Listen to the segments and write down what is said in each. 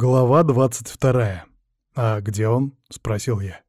Глава двадцать вторая. «А где он?» — спросил я.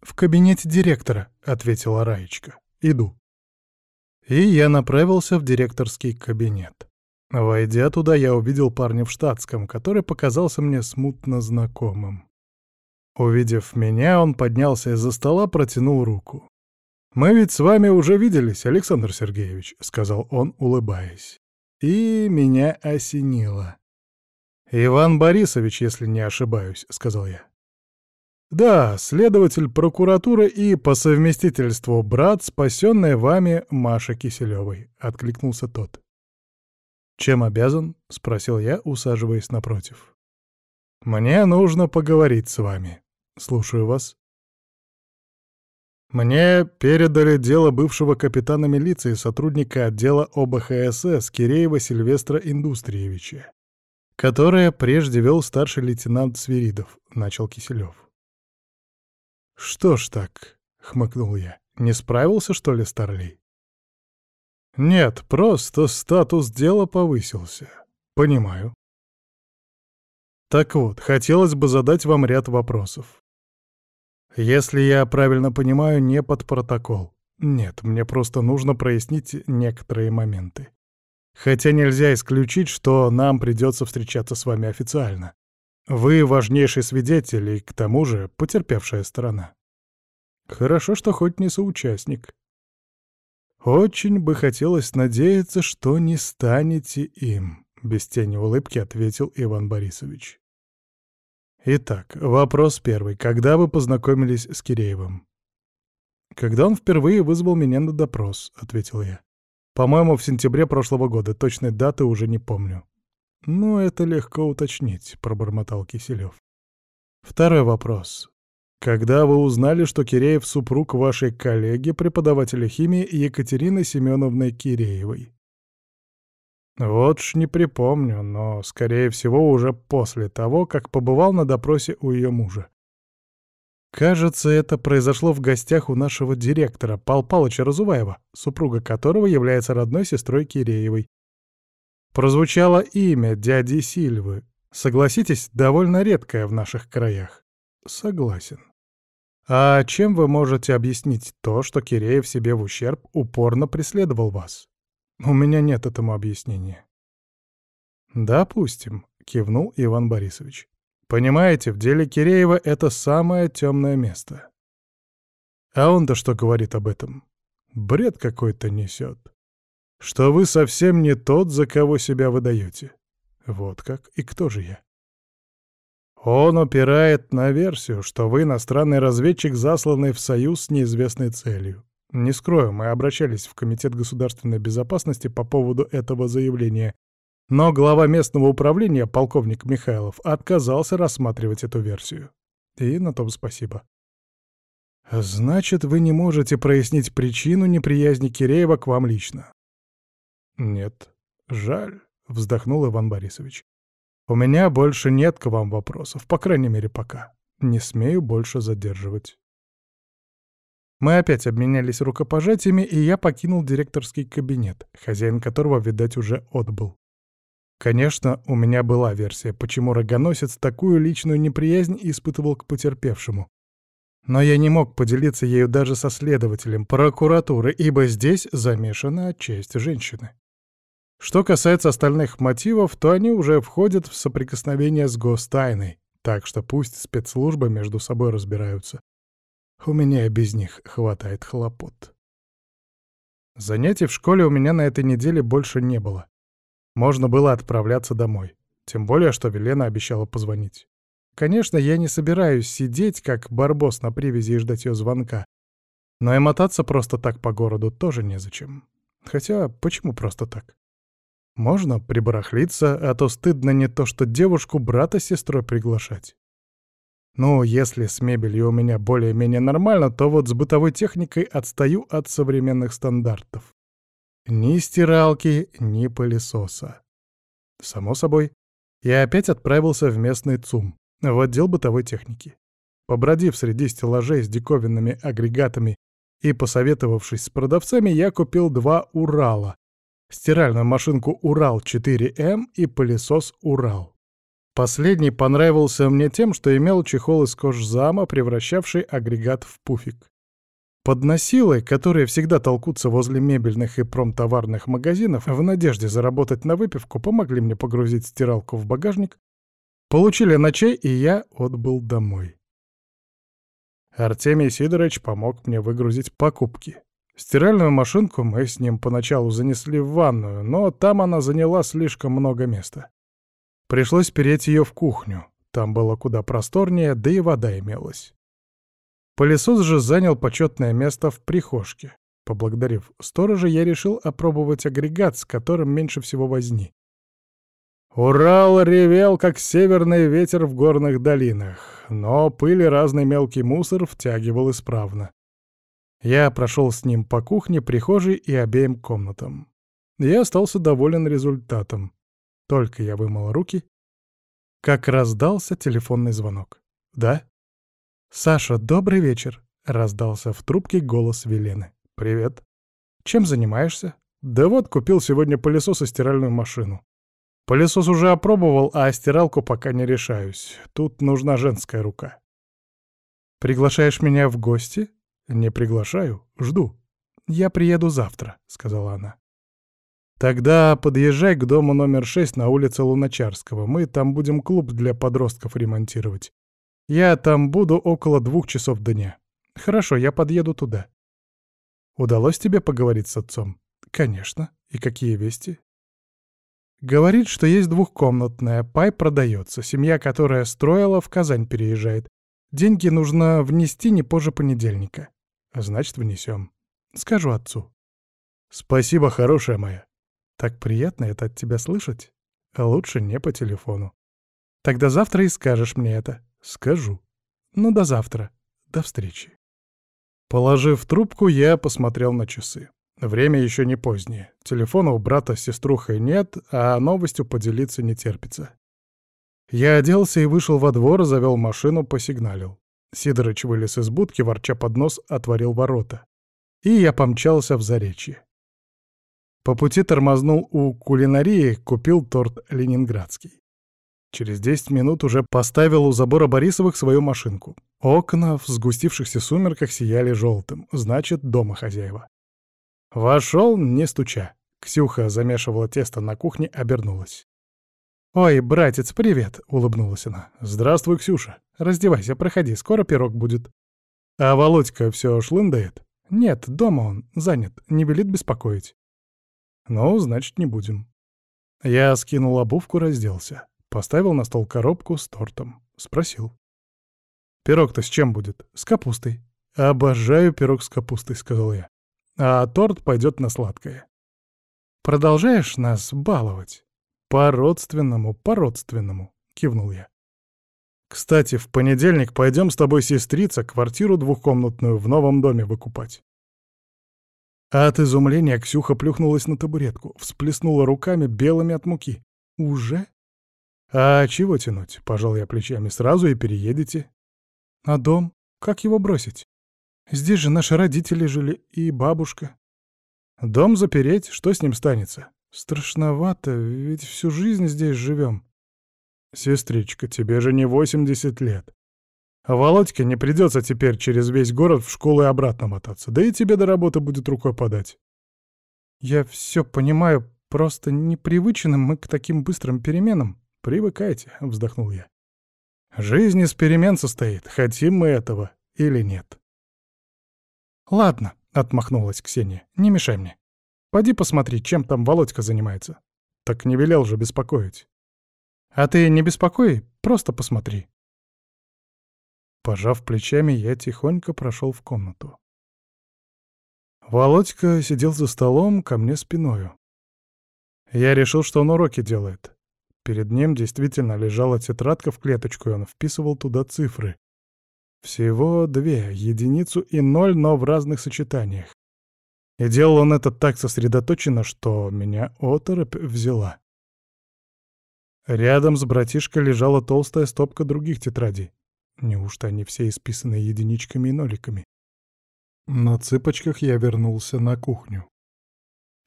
«В кабинете директора», — ответила Раечка. «Иду». И я направился в директорский кабинет. Войдя туда, я увидел парня в штатском, который показался мне смутно знакомым. Увидев меня, он поднялся из-за стола, протянул руку. «Мы ведь с вами уже виделись, Александр Сергеевич», — сказал он, улыбаясь. И меня осенило. «Иван Борисович, если не ошибаюсь», — сказал я. «Да, следователь прокуратуры и по совместительству брат, спасенный вами Маши Киселевой», — откликнулся тот. «Чем обязан?» — спросил я, усаживаясь напротив. «Мне нужно поговорить с вами. Слушаю вас». Мне передали дело бывшего капитана милиции, сотрудника отдела ОБХСС Киреева Сильвестра Индустриевича, которое прежде вел старший лейтенант Свиридов, начал Киселев. «Что ж так?» — хмыкнул я. «Не справился, что ли, Старлей?» «Нет, просто статус дела повысился. Понимаю». Так вот, хотелось бы задать вам ряд вопросов. Если я правильно понимаю, не под протокол. Нет, мне просто нужно прояснить некоторые моменты. Хотя нельзя исключить, что нам придется встречаться с вами официально. Вы важнейший свидетель и, к тому же, потерпевшая сторона. Хорошо, что хоть не соучастник. Очень бы хотелось надеяться, что не станете им, — без тени улыбки ответил Иван Борисович. Итак, вопрос первый. Когда вы познакомились с Киреевым? Когда он впервые вызвал меня на допрос, ответил я. По-моему, в сентябре прошлого года, точной даты уже не помню. Ну, это легко уточнить, пробормотал Киселев. Второй вопрос. Когда вы узнали, что Киреев супруг вашей коллеги, преподавателя химии Екатерины Семеновны Киреевой? Вот ж не припомню, но, скорее всего, уже после того, как побывал на допросе у ее мужа. Кажется, это произошло в гостях у нашего директора, Пал Палыча Разуваева, супруга которого является родной сестрой Киреевой. Прозвучало имя дяди Сильвы. Согласитесь, довольно редкое в наших краях. Согласен. А чем вы можете объяснить то, что Киреев себе в ущерб упорно преследовал вас? У меня нет этому объяснения. «Допустим», — кивнул Иван Борисович. «Понимаете, в деле Киреева это самое темное место». А он-то что говорит об этом? Бред какой-то несет. Что вы совсем не тот, за кого себя выдаете. Вот как? И кто же я? Он упирает на версию, что вы иностранный разведчик, засланный в Союз с неизвестной целью. Не скрою, мы обращались в Комитет государственной безопасности по поводу этого заявления, но глава местного управления, полковник Михайлов, отказался рассматривать эту версию. И на том спасибо. Значит, вы не можете прояснить причину неприязни Киреева к вам лично? Нет. Жаль, вздохнул Иван Борисович. У меня больше нет к вам вопросов, по крайней мере, пока. Не смею больше задерживать. Мы опять обменялись рукопожатиями, и я покинул директорский кабинет, хозяин которого, видать, уже отбыл. Конечно, у меня была версия, почему рогоносец такую личную неприязнь испытывал к потерпевшему. Но я не мог поделиться ею даже со следователем прокуратуры, ибо здесь замешана честь женщины. Что касается остальных мотивов, то они уже входят в соприкосновение с гостайной, так что пусть спецслужбы между собой разбираются. У меня и без них хватает хлопот. Занятий в школе у меня на этой неделе больше не было. Можно было отправляться домой. Тем более, что Велена обещала позвонить. Конечно, я не собираюсь сидеть, как барбос на привязи и ждать ее звонка. Но и мотаться просто так по городу тоже незачем. Хотя, почему просто так? Можно прибарахлиться, а то стыдно не то, что девушку брата с сестрой приглашать. Ну, если с мебелью у меня более-менее нормально, то вот с бытовой техникой отстаю от современных стандартов. Ни стиралки, ни пылесоса. Само собой, я опять отправился в местный ЦУМ, в отдел бытовой техники. Побродив среди стеллажей с диковинными агрегатами и посоветовавшись с продавцами, я купил два «Урала», стиральную машинку «Урал-4М» и пылесос «Урал». Последний понравился мне тем, что имел чехол из кожзама, превращавший агрегат в пуфик. Под носилой, которые всегда толкутся возле мебельных и промтоварных магазинов, в надежде заработать на выпивку, помогли мне погрузить стиралку в багажник, получили на чай, и я отбыл домой. Артемий Сидорович помог мне выгрузить покупки. Стиральную машинку мы с ним поначалу занесли в ванную, но там она заняла слишком много места. Пришлось переть ее в кухню. Там было куда просторнее, да и вода имелась. Пылесос же занял почетное место в прихожке. Поблагодарив сторожа, я решил опробовать агрегат, с которым меньше всего возни. Урал ревел, как северный ветер в горных долинах, но пыль и разный мелкий мусор втягивал исправно. Я прошел с ним по кухне, прихожей и обеим комнатам. Я остался доволен результатом. Только я вымыл руки, как раздался телефонный звонок. «Да?» «Саша, добрый вечер», — раздался в трубке голос Велены. «Привет. Чем занимаешься?» «Да вот, купил сегодня пылесос и стиральную машину. Пылесос уже опробовал, а стиралку пока не решаюсь. Тут нужна женская рука». «Приглашаешь меня в гости?» «Не приглашаю. Жду. Я приеду завтра», — сказала она. Тогда подъезжай к дому номер 6 на улице Луначарского. Мы там будем клуб для подростков ремонтировать. Я там буду около двух часов дня. Хорошо, я подъеду туда. Удалось тебе поговорить с отцом? Конечно. И какие вести? Говорит, что есть двухкомнатная, пай продается. Семья, которая строила, в Казань переезжает. Деньги нужно внести не позже понедельника. Значит, внесем. Скажу отцу. Спасибо, хорошая моя. Так приятно это от тебя слышать. А лучше не по телефону. Тогда завтра и скажешь мне это. Скажу. Ну, до завтра. До встречи. Положив трубку, я посмотрел на часы. Время еще не позднее. Телефона у брата с сеструхой нет, а новостью поделиться не терпится. Я оделся и вышел во двор, завел машину, посигналил. Сидорыч вылез из будки, ворча под нос, отворил ворота. И я помчался в Заречье. По пути тормознул у кулинарии, купил торт ленинградский. Через 10 минут уже поставил у забора Борисовых свою машинку. Окна в сгустившихся сумерках сияли желтым, значит, дома хозяева. Вошел, не стуча. Ксюха замешивала тесто на кухне, обернулась. «Ой, братец, привет!» — улыбнулась она. «Здравствуй, Ксюша. Раздевайся, проходи, скоро пирог будет». «А Володька все шлындает?» «Нет, дома он, занят, не велит беспокоить». Ну, значит, не будем. Я скинул обувку, разделся. Поставил на стол коробку с тортом. Спросил. «Пирог-то с чем будет?» «С капустой». «Обожаю пирог с капустой», — сказал я. «А торт пойдет на сладкое». «Продолжаешь нас баловать?» «По-родственному, по-родственному», — кивнул я. «Кстати, в понедельник пойдем с тобой, сестрица, квартиру двухкомнатную в новом доме выкупать. От изумления Ксюха плюхнулась на табуретку, всплеснула руками белыми от муки. «Уже?» «А чего тянуть?» — пожал я плечами. «Сразу и переедете». «А дом? Как его бросить? Здесь же наши родители жили и бабушка». «Дом запереть? Что с ним станется?» «Страшновато, ведь всю жизнь здесь живем». «Сестричка, тебе же не 80 лет. А Володьке не придется теперь через весь город в школу и обратно мотаться, да и тебе до работы будет рукой подать. Я все понимаю, просто непривычны мы к таким быстрым переменам. Привыкайте, вздохнул я. Жизнь из перемен состоит, хотим мы этого или нет. Ладно, отмахнулась Ксения, не мешай мне. Пойди посмотри, чем там Володька занимается. Так не велел же беспокоить. А ты не беспокой, просто посмотри. Пожав плечами, я тихонько прошел в комнату. Володька сидел за столом ко мне спиною. Я решил, что он уроки делает. Перед ним действительно лежала тетрадка в клеточку, и он вписывал туда цифры. Всего две, единицу и ноль, но в разных сочетаниях. И делал он это так сосредоточенно, что меня оторопь взяла. Рядом с братишкой лежала толстая стопка других тетрадей. Неужто они все исписаны единичками и ноликами? На цыпочках я вернулся на кухню.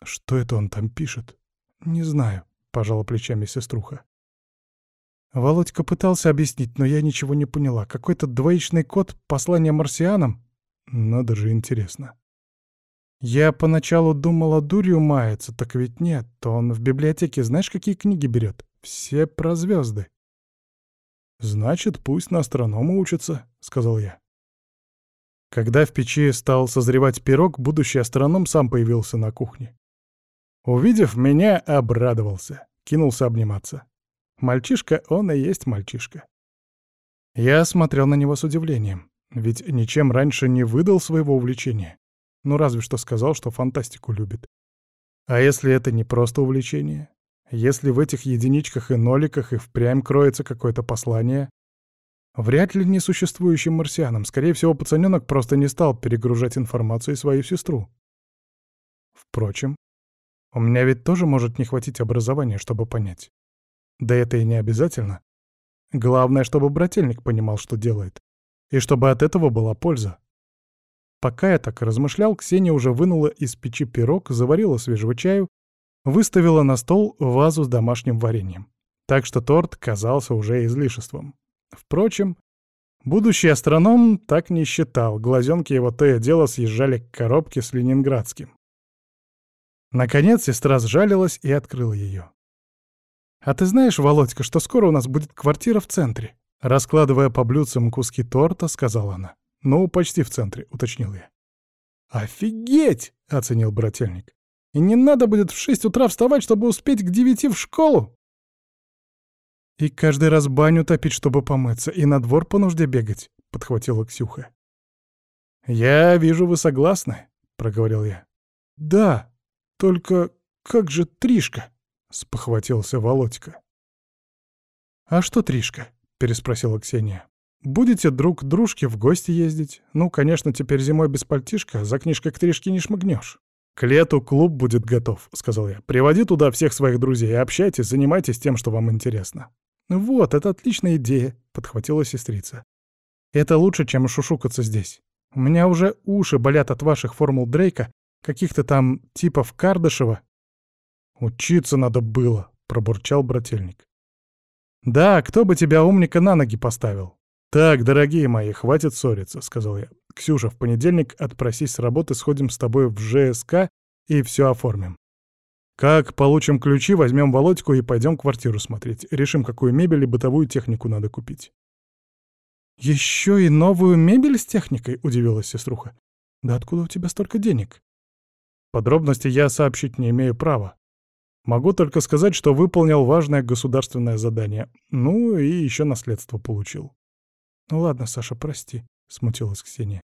Что это он там пишет? Не знаю, пожала плечами сеструха. Володька пытался объяснить, но я ничего не поняла. Какой-то двоичный код послания марсианам? Надо же, интересно. Я поначалу думала, дурью мается, так ведь нет. Он в библиотеке знаешь, какие книги берет? Все про звезды. «Значит, пусть на астронома учится», — сказал я. Когда в печи стал созревать пирог, будущий астроном сам появился на кухне. Увидев меня, обрадовался, кинулся обниматься. Мальчишка, он и есть мальчишка. Я смотрел на него с удивлением, ведь ничем раньше не выдал своего увлечения. Ну, разве что сказал, что фантастику любит. А если это не просто увлечение? Если в этих единичках и ноликах и впрямь кроется какое-то послание, вряд ли несуществующим марсианам, скорее всего, пацаненок просто не стал перегружать информацию свою сестру. Впрочем, у меня ведь тоже может не хватить образования, чтобы понять. Да это и не обязательно. Главное, чтобы брательник понимал, что делает. И чтобы от этого была польза. Пока я так размышлял, Ксения уже вынула из печи пирог, заварила свежего чаю, выставила на стол вазу с домашним вареньем. Так что торт казался уже излишеством. Впрочем, будущий астроном так не считал, глазенки его то и дело съезжали к коробке с ленинградским. Наконец сестра сжалилась и открыла ее. «А ты знаешь, Володька, что скоро у нас будет квартира в центре?» Раскладывая по блюдцам куски торта, сказала она. «Ну, почти в центре», — уточнил я. «Офигеть!» — оценил брательник. «И не надо будет в шесть утра вставать, чтобы успеть к девяти в школу!» «И каждый раз баню топить, чтобы помыться, и на двор по нужде бегать», — подхватила Ксюха. «Я вижу, вы согласны», — проговорил я. «Да, только как же Тришка?» — спохватился Володька. «А что Тришка?» — переспросила Ксения. «Будете друг дружке в гости ездить? Ну, конечно, теперь зимой без пальтишка, за книжкой к Тришке не шмыгнешь». «К лету клуб будет готов», — сказал я. «Приводи туда всех своих друзей общайтесь, занимайтесь тем, что вам интересно». «Вот, это отличная идея», — подхватила сестрица. «Это лучше, чем шушукаться здесь. У меня уже уши болят от ваших формул Дрейка, каких-то там типов Кардашева». «Учиться надо было», — пробурчал брательник. «Да, кто бы тебя, умника, на ноги поставил?» «Так, дорогие мои, хватит ссориться», — сказал я. «Ксюша, в понедельник отпросись с работы, сходим с тобой в ЖСК и все оформим. Как получим ключи, возьмем Володьку и пойдем квартиру смотреть. Решим, какую мебель и бытовую технику надо купить». «Еще и новую мебель с техникой?» — удивилась сеструха. «Да откуда у тебя столько денег?» Подробности я сообщить не имею права. Могу только сказать, что выполнил важное государственное задание. Ну и еще наследство получил. «Ну ладно, Саша, прости», — смутилась Ксения.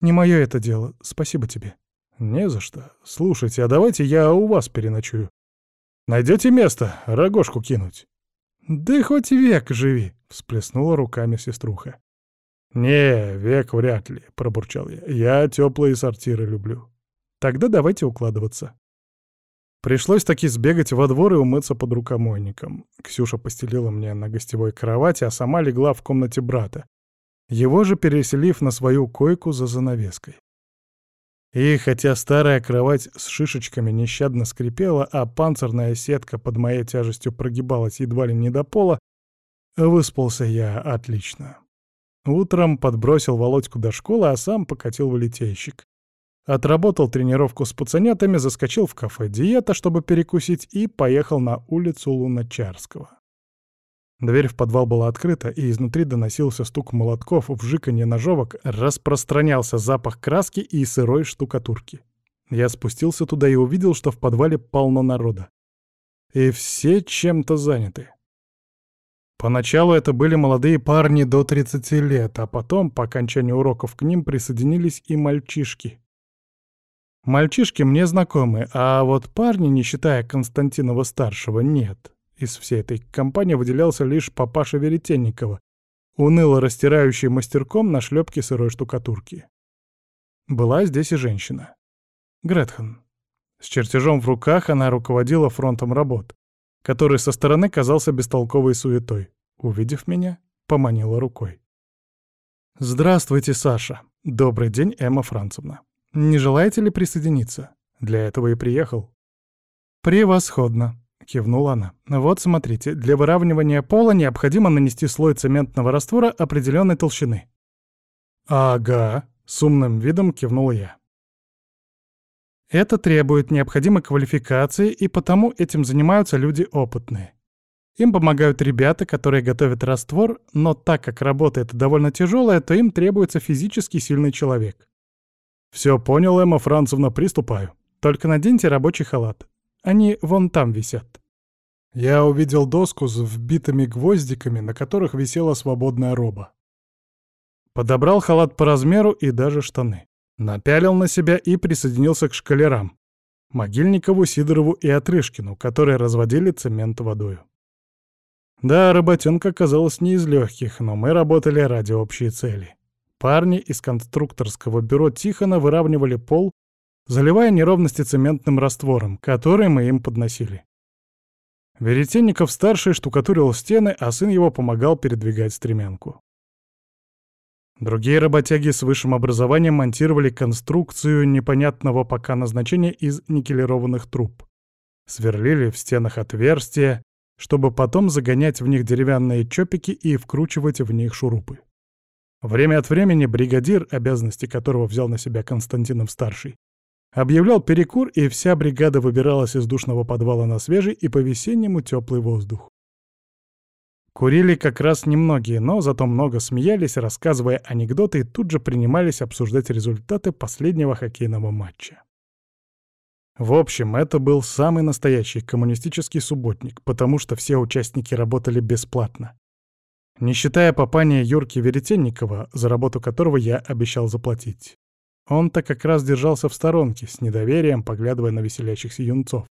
«Не мое это дело. Спасибо тебе». «Не за что. Слушайте, а давайте я у вас переночую. Найдете место, рогожку кинуть?» «Да хоть век живи», — всплеснула руками сеструха. «Не, век вряд ли», — пробурчал я. «Я теплые сортиры люблю. Тогда давайте укладываться». Пришлось таки сбегать во двор и умыться под рукомойником. Ксюша постелила мне на гостевой кровати, а сама легла в комнате брата, его же переселив на свою койку за занавеской. И хотя старая кровать с шишечками нещадно скрипела, а панцирная сетка под моей тяжестью прогибалась едва ли не до пола, выспался я отлично. Утром подбросил Володьку до школы, а сам покатил в литейщик. Отработал тренировку с пацанятами, заскочил в кафе «Диета», чтобы перекусить, и поехал на улицу Луначарского. Дверь в подвал была открыта, и изнутри доносился стук молотков, вжиканье ножовок, распространялся запах краски и сырой штукатурки. Я спустился туда и увидел, что в подвале полно народа. И все чем-то заняты. Поначалу это были молодые парни до 30 лет, а потом, по окончанию уроков, к ним присоединились и мальчишки. Мальчишки мне знакомы, а вот парни, не считая Константинова-старшего, нет. Из всей этой компании выделялся лишь папаша Веретенникова, уныло растирающий мастерком на шлепке сырой штукатурки. Была здесь и женщина. Гретхен. С чертежом в руках она руководила фронтом работ, который со стороны казался бестолковой суетой. Увидев меня, поманила рукой. «Здравствуйте, Саша. Добрый день, Эмма Францевна. Не желаете ли присоединиться? Для этого и приехал». «Превосходно», — кивнула она. «Вот смотрите, для выравнивания пола необходимо нанести слой цементного раствора определенной толщины». «Ага», — с умным видом кивнул я. Это требует необходимой квалификации, и потому этим занимаются люди опытные. Им помогают ребята, которые готовят раствор, но так как работа эта довольно тяжелая, то им требуется физически сильный человек. Все понял, Эмма Францевна, приступаю. Только наденьте рабочий халат. Они вон там висят. Я увидел доску с вбитыми гвоздиками, на которых висела свободная роба. Подобрал халат по размеру и даже штаны. Напялил на себя и присоединился к шкалерам. Могильникову, Сидорову и Отрышкину, которые разводили цемент водою. Да, работенка оказалась не из легких, но мы работали ради общей цели. Парни из конструкторского бюро Тихона выравнивали пол, заливая неровности цементным раствором, который мы им подносили. Веретенников-старший штукатурил стены, а сын его помогал передвигать стремянку. Другие работяги с высшим образованием монтировали конструкцию непонятного пока назначения из никелированных труб. Сверлили в стенах отверстия, чтобы потом загонять в них деревянные чопики и вкручивать в них шурупы. Время от времени бригадир, обязанности которого взял на себя Константинов-старший, объявлял перекур, и вся бригада выбиралась из душного подвала на свежий и по-весеннему теплый воздух. Курили как раз немногие, но зато много смеялись, рассказывая анекдоты, и тут же принимались обсуждать результаты последнего хоккейного матча. В общем, это был самый настоящий коммунистический субботник, потому что все участники работали бесплатно. Не считая попания Юрки Веретенникова, за работу которого я обещал заплатить. Он-то как раз держался в сторонке, с недоверием поглядывая на веселящихся юнцов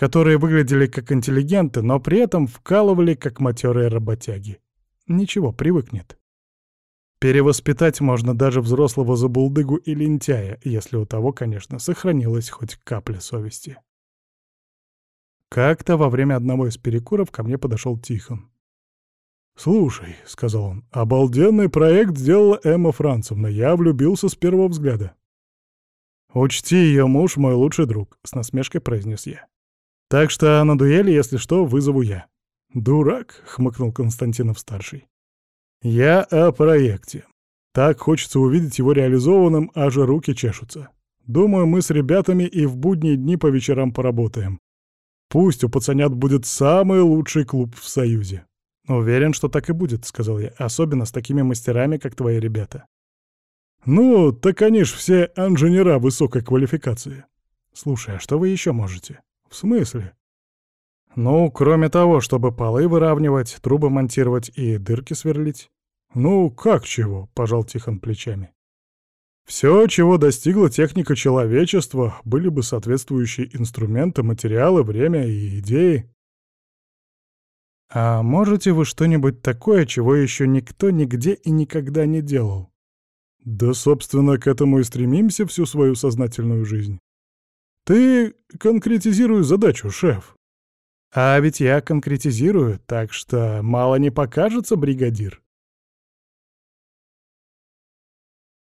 которые выглядели как интеллигенты, но при этом вкалывали как матерые работяги. Ничего, привыкнет. Перевоспитать можно даже взрослого забулдыгу и лентяя, если у того, конечно, сохранилась хоть капля совести. Как-то во время одного из перекуров ко мне подошел Тихон. «Слушай», — сказал он, — «обалденный проект сделала Эмма Францевна. Я влюбился с первого взгляда». «Учти, ее муж — мой лучший друг», — с насмешкой произнес я. Так что на дуэли, если что, вызову я. «Дурак», — хмыкнул Константинов-старший. «Я о проекте. Так хочется увидеть его реализованным, аж руки чешутся. Думаю, мы с ребятами и в будние дни по вечерам поработаем. Пусть у пацанят будет самый лучший клуб в Союзе». «Уверен, что так и будет», — сказал я, — «особенно с такими мастерами, как твои ребята». «Ну, так они ж все инженера высокой квалификации». «Слушай, а что вы еще можете?» «В смысле?» «Ну, кроме того, чтобы полы выравнивать, трубы монтировать и дырки сверлить». «Ну, как чего?» — пожал Тихон плечами. «Все, чего достигла техника человечества, были бы соответствующие инструменты, материалы, время и идеи». «А можете вы что-нибудь такое, чего еще никто нигде и никогда не делал?» «Да, собственно, к этому и стремимся всю свою сознательную жизнь. Ты конкретизируй задачу, шеф. А ведь я конкретизирую, так что мало не покажется, бригадир.